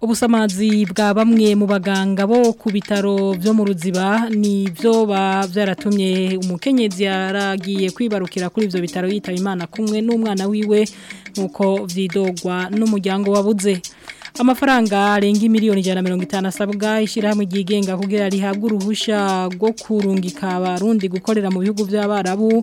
ubusamazi bwa bamwe mu baganga bo ku bitaro byo mu ruziba ni byo byaratumye umukenyezi yaragiye kwibarukira kuri ibyo bitaro yitaba imana kumwe n'umwana wiwe nk'uko byidogwa n'umuryango wabuze amafaranga arenga miliyoni ijana na mirongo itanu asabwa ishyirahamwe ryigenga kugira rihabwe uruhushya rwo kurungika abarundi gukorera mu bihugu by'abarabu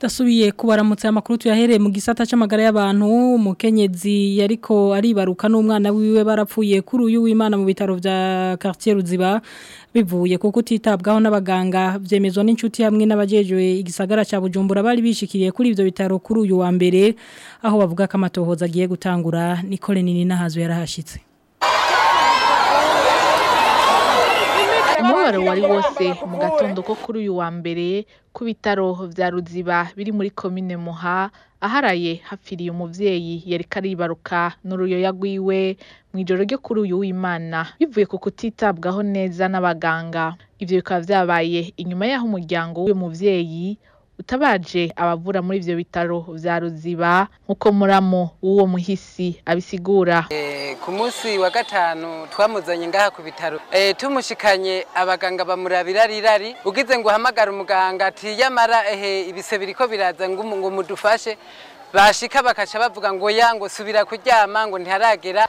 Dasubiye kubaramutse amakuru tuyahereye mu gisata c'amagara y'abantu umukenyezi yariko aribaruka n'umwana wiwe barapfuye kuri uyu w'Imana mu bitaro bya quartier Ruziba bivuye kuko utitabwaho n'abaganga vyemezwa n'inshuti hamwe n'abajejwe igisagara ca Bujumbura bari bishikiriye kuri ivyo bitaro kuri uyu wa mbere aho bavuga ko amatohoza agiye gutangura Nicole Nini nahazo yarahashitse umubabaro wari wose mu gatondo ko kuri uyu wa mbere ku bitaro bya ruziba biri muri komine muha aharaye hapfiriye umubyeyi yari karibaruka n'uruyoya rwiwe mu ijoro ryo kuri uyu w'imana bivuye ku kutitabwaho neza n'abaganga ibyo bikaba byabaye inyuma y'aho umuryango w'uyu mubyeyi utabaje abavura muri ibyo bitaro vya ruziba nk'uko muramo w'uwo muhisi abisigura eh, ku munsi wa gatanu twamuzanye ngaha ku bitaro eh, tumushikanye abaganga bamurabira rirari ugize ngo uhamagare umuganga ati yamara ehe ibise biriko biraza ngo mudufashe bashika bakaca bavuga ngo ya ngo subira kuryama ngo ntiharagera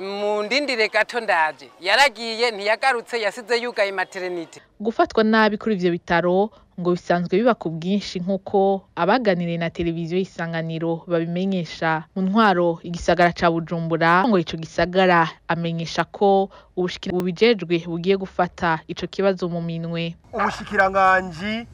mu ndindire gato ndaje yaragiye ntiyagarutse yasize yugaye materinite gufatwa nabi kuri ibyo bitaro ngo bisanzwe biba ku bwinshi nk'uko abaganiriye na televiziyo y'isanganiro babimenyesha mu ntwaro igisagara ca bujumbura ngo icyo gisagara amenyesha ko ubushikira bubijejwe bugiye gufata icyo kibazo mu minwe ubushikiranganji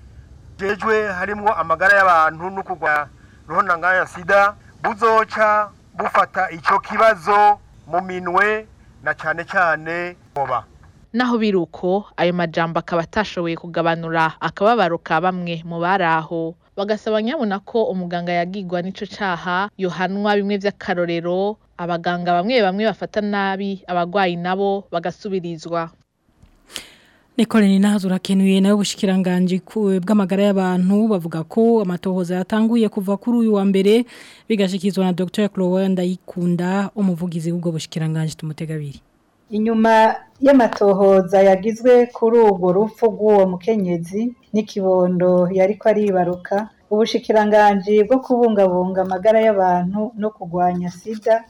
jejwe harimwo amagara y'abantu no kugwa ruhonanga ya sida buzoca bufata icyo kibazo mu minwe na cyane cyane boba naho biri uko ayo majambo akaba atashoboye kugabanura akababaro ka bamwe mu bari aho bagasaba nyabona ko umuganga yagigwa n'ico cyaha yohanwa bimwe vy'akarorero abaganga bamwe bamwe bafata nabi abagwayi nabo bagasubirizwa Nicole Ninazo rakenuye nayo bushikiranganje bw'amagara y'abantu bavuga ko amatohoza yatanguye kuva kuri uyu wa mbere bigashyikizwa na Dr. Claude Ndayikunda umuvugizi w'ubwo bushikiranganji tumutega biri Inyuma y'amatohoza yagizwe kuri urwo rupfu rw'uwo mukenyezi n'ikibondo yariko aribaruka, ubushikiranganji bwo kubungabunga amagara y'abantu no kurwanya sida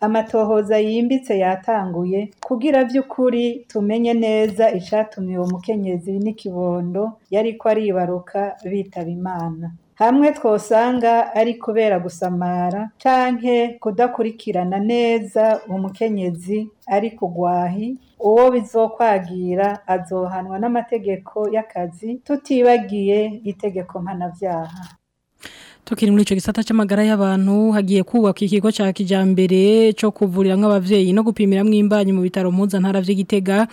amatohoza yimbitse yatanguye kugira by'ukuri tumenye neza icyatumye uwo mukenyezi n'ikibondo yariko aribaruka bitaba imana hamwe twosanga ari kubera gusamara canke kudakurikirana neza umukenyezi ari kugwahi uwo bizokwagira azohanwa n'amategeko y'akazi tutibagiye itegeko mpanabyaha Tukiri muri ico gisata c'amagara y'abantu hagiye kubaka ikigo ca kijambere co kuvurira abavyeyi no gupimiramwe imbanyi mu bitaro mpuza ntara vy'Igitega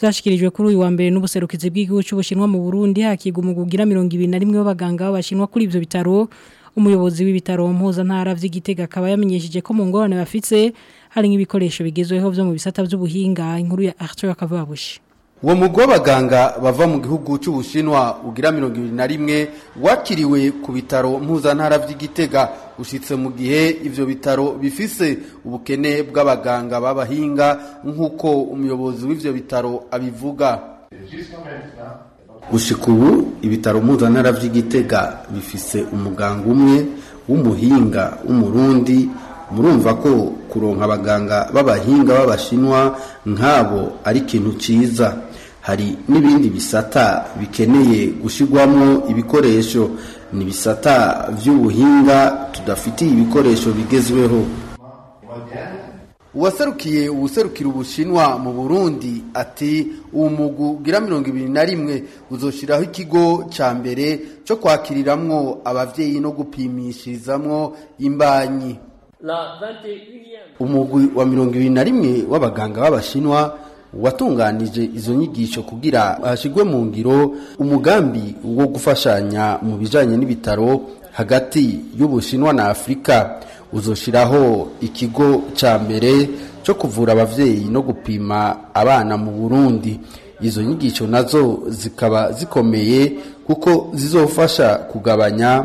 byashikirijwe kuri uyu wa mbere n'ubuserukizi bw'igihugu c'ubushinwa mu Burundi hakiga na rimwe w'abaganga b'abashinwa kuri ivyo bitaro umuyobozi w'ibitaro mpuza ntara vy'Igitega akaba yamenyesheje ko mu ngorane bafitse hari nk'ibikoresho bigezweho vyo mu bisata vy'ubuhinga inkuru ya Arthur Kavabushi uwo mugwi w'abaganga bava mu gihugu cy'ubushinwa ugira mirongo na rimwe wakiriwe ku bitaro mpuzantara by'igitega ushyitse mu gihe ibyo bitaro bifise ubukene bw'abaganga b'abahinga nk'uko umuyobozi w'ibyo bitaro abivuga gushika ubu ibitaro mpuzantara by'igitega bifise umuganga umwe w'umuhinga w'umurundi murumva ko kuronka abaganga b'abahinga b'abashinwa nk'abo ari ikintu cyiza hari n'ibindi bisata bikeneye gushyirwamo ibikoresho ni ibisata by'ubuhinga tudafitiye ibikoresho bigezweho uwaserukiye uwuserukira ubushinwa mu burundi ati umugu ugira mirongo ibiri na rimwe uzoshyiraho ikigo cya mbere cyo kwakiriramwo ababyeyi no gupimishirizamwo imbanyi umugwi wa mirongo ibiri na rimwe w'abaganga b'abashinwa watunganije izo nyigisho kugira hashyirwe mu ngiro umugambi wo gufashanya mu bijyanye n'ibitaro hagati y'ubushinwa na afurika uzoshiraho ikigo cya mbere cyo kuvura ababyeyi no gupima abana mu burundi izo nyigisho nazo zikaba zikomeye kuko zizofasha kugabanya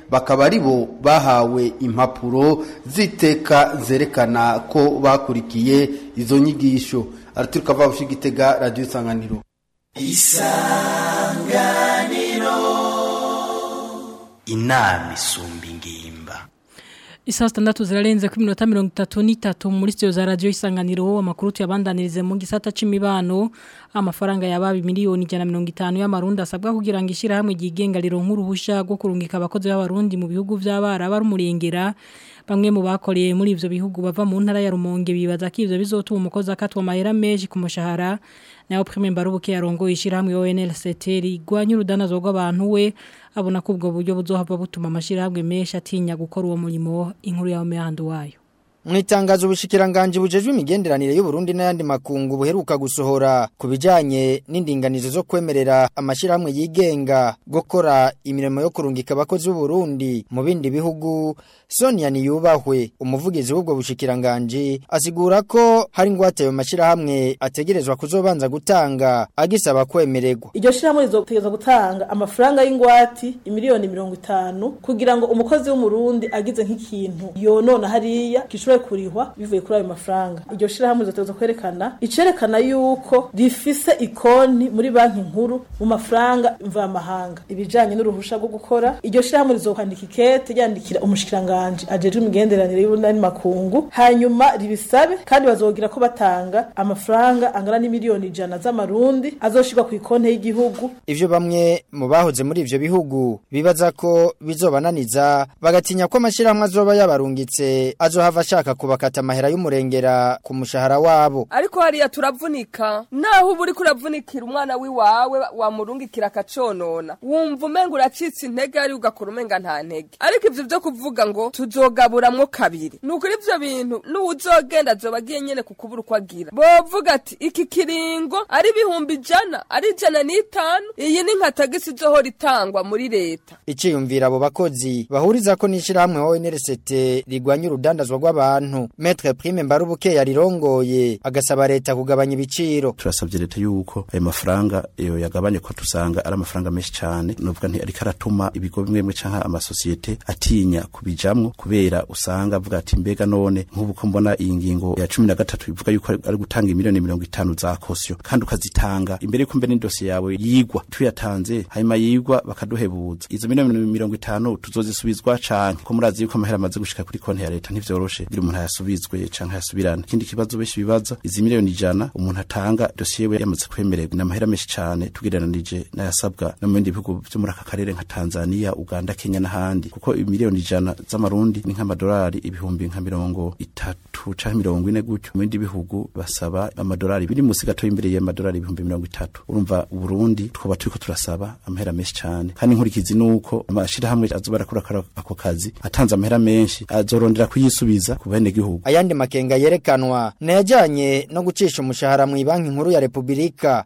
bakaba ari bo bahawe impapuro z'iteka zerekana ko bakurikiye izo nyigisho araturuka vabushi gitega radiyo isanganiro isanganiro inama isumba ingimba Isa standatu zirarenze ku minota 33 muri studio za radio isanganiro amakuru tuyabandanirize mu gisata c'imibano amafaranga yababi miliyoni 150 y'amarundi asabwa kugira ngo ishira hamwe gigenga rero nk'uruhusha rwo kurungika abakozi b'abarundi mu bihugu by'abara barumurengera bamwe mu bakoreye muri ibyo bihugu bava mu ntara ya Rumonge bibaza ko ivyo bizotuma umukozi akatwa amahera menshi ku mushahara nayo Prime Mbarubuke yarongoye ishirahamwe ONLCT rigwanya urudana rw'abantu we abona ko ubwo buryo buzohava butuma amashyirahamwe menshi atinya gukora uwo murimo inkuru ya Mehandu wayo Mwitangazo ubushikiranganje bujejwe imigenderanire y'u Burundi n'ayandi makungu buheruka gusohora ku bijyanye n'indinganizo zo kwemerera amashyirahamwe yigenga gukora imirimo yo kurungika abakozi b'u Burundi mu bindi bihugu Sonia Niyubahwe umuvugizi w'ubwo bushikiranganje asigura ko hari ingwate yo mashirahamwe ategerezwa kuzobanza gutanga agisaba kwemererwa. Iryo shirahamwe rizotegezwa gutanga amafaranga y'ingwati imiliyoni 50 kugira ngo umukozi w'umurundi agize nk'ikintu yonona hariya kishobora kurihwa bivuye kuri ayo mafaranga. Iryo shirahamwe rizotegezwa kwerekana icerekana yuko rifise ikoni muri banki nkuru mu mafaranga mvamahanga ibijanye n'uruhusha rwo gukora iryo shirahamwe rizokwandika ikete ryandikira umushikiranganje aranje ajejwe imigenderanire y'ubunani makungu hanyuma ribisabe kandi bazogira ko batanga amafaranga angana n'imiliyoni ijana z'amarundi azoshirwa ku ikonte y'igihugu ibyo bamwe mu bahoze muri ibyo bihugu bibaza ko bizobananiza bagatinya ko amashyirahamwe azoba yabarungitse azohava ashaka kubakata amahera y'umurengera ku mushahara wabo ariko hariya turavunika naho uba uriko uravunikira umwana wiwawe wamurungikira akaconona wumva umenga uracitse intege ari ugakora umenga nta ntege ariko ibyo byo kuvuga ngo Tuzogaburamo kabiri nukuri ivyo bintu n'uwuzogenda azoba agiye nyene kukubura uko agira bovuga ati iki kiringo ari ibihumbi ijana ari ijana n'itanu iyi ni nka tagisi zohora itangwa muri leta iciyumvira abo bakozi bahuriza ko n'ishirahamwe ONRCT rigwanya urudandazwa rw'abantu Maître Prime Mbarubuke yarirongoye agasaba leta kugabanya ibiciro turasabye leta yuko ayo mafaranga iyo yagabanye ko tusanga ari amafaranga menshi cyane n'ubwo nti ariko ibigo bimwe bimwe canka amasosiyete atinya kubijamo kwigiramwo kubera usanga avuga ati mbega none nk'ubu mbona iyi ngingo ya cumi na gatatu ivuga yuko ari gutanga miliyoni mirongo itanu za kosiyo kandi ukazitanga imbere yuko mbere n'idosiye yawe yigwa tuyatanze hanyuma yigwa bakaduhebuza izo miliyoni mirongo itanu tuzozisubizwa canke ko murazi yuko amahera amaze gushika kuri konti ya leta ntivyoroshe kugira umuntu ayasubizwe canke ayasubirane ikindi kibazo benshi bibaza izi miliyoni ijana umuntu atanga dosiye we yamaze kwemererwa ni amahera menshi cane tugereranije n'ayasabwa no mu bindi bihugu vyo muri aka karere nka tanzania uganda kenya n'ahandi kuko miliyoni ijana z'ama nk'amarundi ni nk'amadolari ibihumbi nka mirongo itatu canke mirongo ine gutyo mu bindi bihugu basaba amadolari biri musi gatoya imbere y'amadolari ibihumbi mirongo itatu urumva Burundi twaba turiko turasaba amahera menshi cyane kandi inkurikizi nuko amashirahamwe azoba arakora ako kazi atanze amahera menshi azorondera kuyisubiza ku bene gihugu ayandi makenga yerekanwa najanye no gucisha umushahara mu banki nkuru ya Repubulika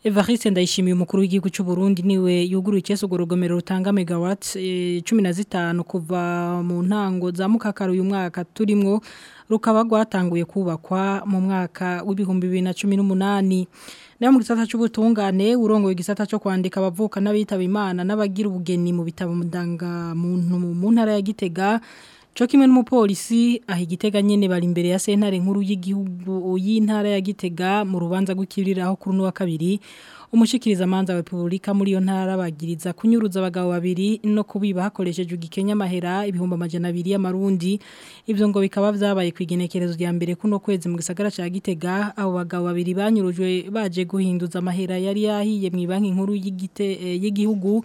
Evariste ndayishimiye umukuru w'igihugu cy'u Burundi niwe yuguruye icyesego rugomero rutanga megawatt 15 eh, kuva mu ntango za mukakaro uyu mwaka turimo rukaba rwatanguye kubakwa mu mwaka w'ibihumbi 2018 nayo mu gisata cy'ubutungane urongoye igisata cyo kwandika abavuka n'abitaba Imana n'abagira ubugeni mu bitabo ndanga muntu mu ntara ya Gitega cyo kimwe n'umupolisi aha igitega nyine bari imbere ya sentare nkuru y'igihugu y'intara ya gitega mu rubanza rw'ikiriraho kuri uno kabiri umushikiriza amanza wa repubulika muri iyo ntara bagiriza kunyuruza abagabo babiri no kubiba hakoresheje ugikenya amahera ibihumbi amajana abiri y'amarundi ibyo ngo bikaba byabaye ku igenekerezo rya mbere kuno kwezi mu gisagara cya gitega abo bagabo babiri banyurujwe baje guhinduza amahera yari yahiye mu banki nkuru eh, y'igihugu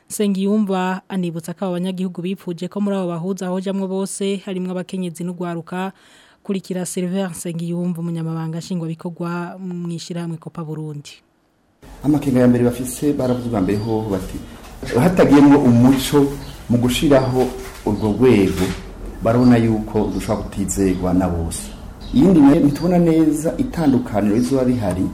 Sengiyumva anibutsa ko abanyagihugu bipfuje ko muri abo bahuza aho jamwe bose harimo abakenyezi n'ugwaruka kurikira Silver Sengiyumva umunyamabanga shingwa bikogwa mwishirahamwe Kopa Burundi. Amakenga ya mbere bafise baravuga mbere ho bati hatagiyemo umuco mu gushiraho urwo rwego barabona yuko dushobora kutizerwa na bose iyindi ntitubona neza itandukaniro rizoba rihari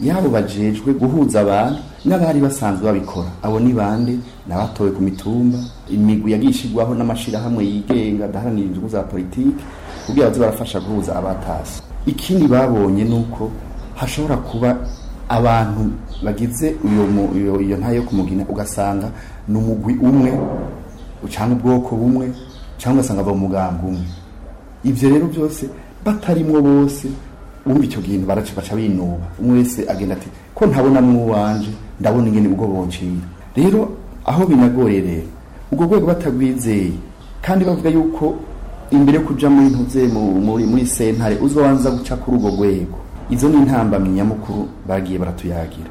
ya bajejwe guhuza abantu n'abari basanzwe babikora abo ni bande n'abatowe ku mitumba imigwi yagiye ishyirwaho n'amashyirahamwe yigenga adaharanira inyungu za politiki kugira baze barafasha guhuza abatasi ikindi babonye ni uko hashobora kuba abantu bagize iyo ntayo yo kumugina ugasanga ni umugwi umwe ucana ubwoko bumwe cyangwa ugasanga ava mu mugambi umwe ibyo rero byose batarimo bose wumva icyo kintu baraca binuba umwe wese agenda ati ko ntabona n'uwanje ndabona ingene ubwo bonshinga rero aho binagorere ubwo rwego batagwizeye kandi bavuga yuko imbere yo kuja muri ntuze muri sentare uzobanza guca kuri urwo rwego izo ni intambamyi nyamukuru bagiye baratuyagira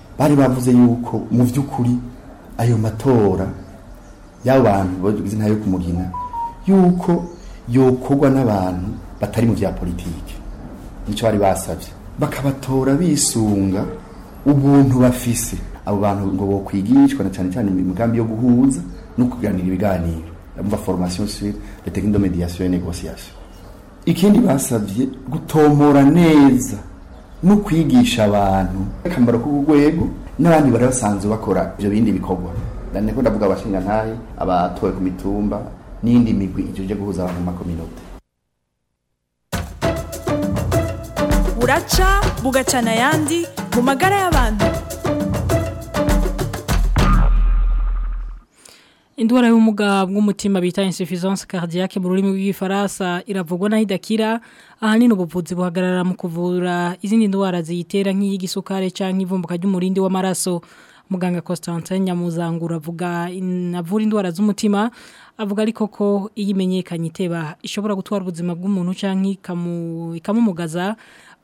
bari bavuze yuko mu by'ukuri ayo matora y'abantu bagize intara yo kumugina yuko yokorwa n'abantu batari mu bya politiki nicyo bari basabye bakabatora bisunga ubuntu bafise abo bantu ngo bokwigishwa na cyane cyane imigambi yo guhuza no kuganira ibiganiro mva formation sur le technique de médiation et ikindi basabye gutomora neza no kwigisha abantu akamaro k'urwego n'abandi bari basanzwe bakora ibyo bindi bikorwa niko ndavuga abashinga abatowe ku mitumba n'indi migwi ije guhuza abantu mu makominote buraca bugacana ayandi mu magara y'abantu indwara y'ubumuga bw'umutima bita insufisance cardiaque mu rurimi rw'igifaransa iravugwa naho idakira ahanini ubuvuzi buhagarara mu kuvura izindi ndwara ziyitera nk'iy'igisukari cyangwa ivumbuka ry'umurindi w'amaraso muganga Constantin Nyamuzangura avuga avura indwara z'umutima avuga ariko ko iyo imenyekanye iteba ishobora gutwara ubuzima bw'umuntu cyangwa ikamumugaza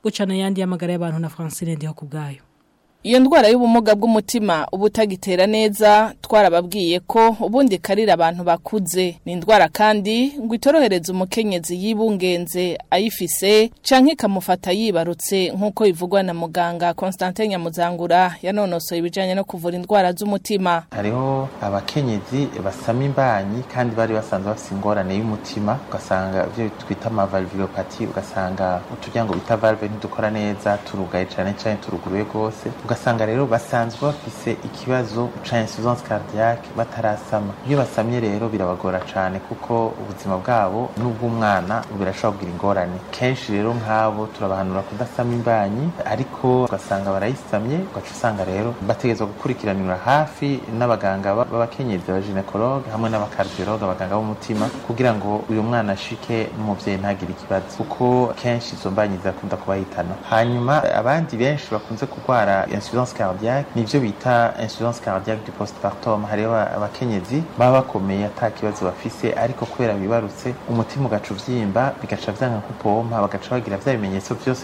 gucana yandi y'amagara y'abantu na Francine ndiho kubgayo iyo y'ubumuga bw'umutima uba neza twarababwiye ko ubundi karira abantu bakuze ni indwara kandi ngo itorohereza umukenyezi yibungenze ayifise canke kamufata yibarutse nk'uko bivugwa na muganga Constantin Nyamuzangura yanonosoye ibijanye no kuvura indwara z'umutima hariho abakenyezi basama imbanyi kandi bari basanzwe bafite ingorane y'umutima ugasanga ibyo twita amavalvilopati ugasanga uturyango bita valve ntidukora neza turugaye cane cane turuguruye rwose ugasanga rero basanzwe bafise ikibazo ca insuffisance cardiaque batarasama iyo basamye rero birabagora cane kuko ubuzima bwabo n'ubw'umwana birashobora kugira ingorane kenshi rero nk'abo turabahanura kudasama imbanyi ariko ugasanga barayisamye ugaca usanga rero bategerezwa gukurikiranira hafi n'abaganga b'abakenyezi abaginekologe hamwe n'abakardiyologe abaganga b'umutima kugira ngo uyu mwana ashike numubyeyi ntagire ikibazo kuko kenshi izo mbanyi zirakunda kubahitana hanyuma abandi benshi bakunze kurwara insuransi cardiaque nibyo bita insuransi cardiaque du postpartum hariho abakenyezi baba bakomeye ata kibazo bafise ariko kubera bibarutse umutima ugaca ubyimba bigaca byanga nk'upompa bagaca bagira bya bimenyetso byose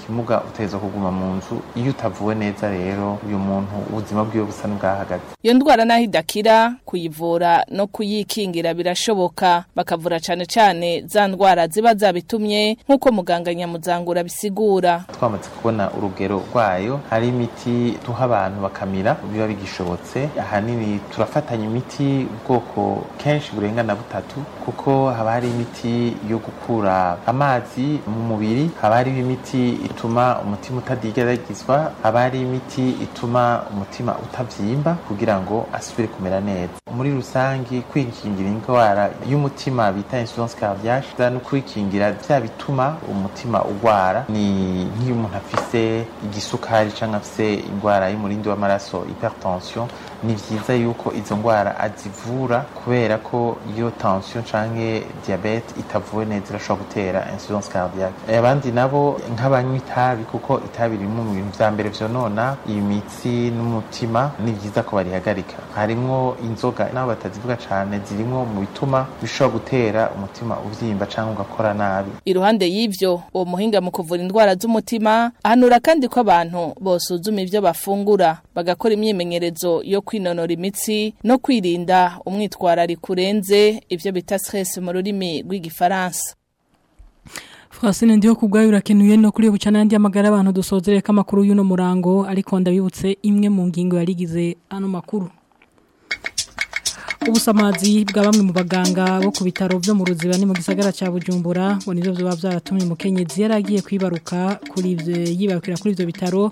ikimuga uteza kuguma mu nzu iyo utavuwe neza rero uyu muntu ubuzima bwiwe busa n'ubwahagaze iyo ndwara naho idakira kuyivura no kuyikingira birashoboka bakavura cyane cyane za ndwara ziba zabitumye nk'uko muganga nyamuzangura bisigura twamaze kubona urugero rwayo hari imiti duha abantu bakamira biba bigishobotse ahanini turafatanya imiti ubwoko kenshi burenga na butatu kuko haba hari imiti yo gukura amazi mu mubiri haba hariho imiti ituma umutima utadigeragezwa haba hari imiti ituma umutima utabyimba kugira ngo asubire kumera neza muri rusange kwikingira indwara y'umutima bita insuransi kavyashi no kwikingira bya bituma umutima ugwara ni nk'iyo umuntu afise igisukari cyangwa afise indwara y'umurindi w'amaraso hypertension ni byiza yuko izo ndwara azivura kubera ko iyo tension canke diabete itavuwe neza irashobora gutera insuransi cardiaque eh, abandi nabo nk'abanywa itabi kuko itabi ririmo mu bintu vya mbere vyonona imitsi n'umutima ni byiza ko barihagarika harimo inzoga n'aho batazivuga cyane zirimo mu bituma bishobora gutera umutima ubyimba cyangwa ugakora nabi iruhande y'ibyo uwo muhinga mu kuvura indwara z'umutima ahanura kandi ko abantu basuzuma ibyo bafungura bagakora imyimenyerezo yo kwinonora imitsi no kwirinda umwitwarariko urenze ibyo bita stress mu rurimi rw'igifaransa Francine ndiho kubwayo urakenuye no kuri bucana ndi amagara abantu dusozereka amakuru y'uno murango ariko ndabibutse imwe mu ngingo yarigize ano makuru ubusamazi bwa bamwe mu baganga bo ku bitaro byo mu ruziba ni mu gisagara cya bujumbura ngo nibyo byaba byaratumye umukenyezi yari agiye kwibaruka kuri yibarukira kuri ibyo bitaro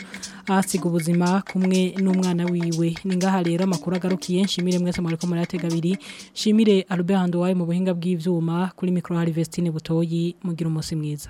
ahasiga ubuzima kumwe n'umwana wiwe ni ngaha rero amakuru agarukiye nshimire mwese muri ko muratega abiri nshimire Albert Handowaye mu buhinga bw'ibyuma kuri micro harvestine butoyi mugira umunsi mwiza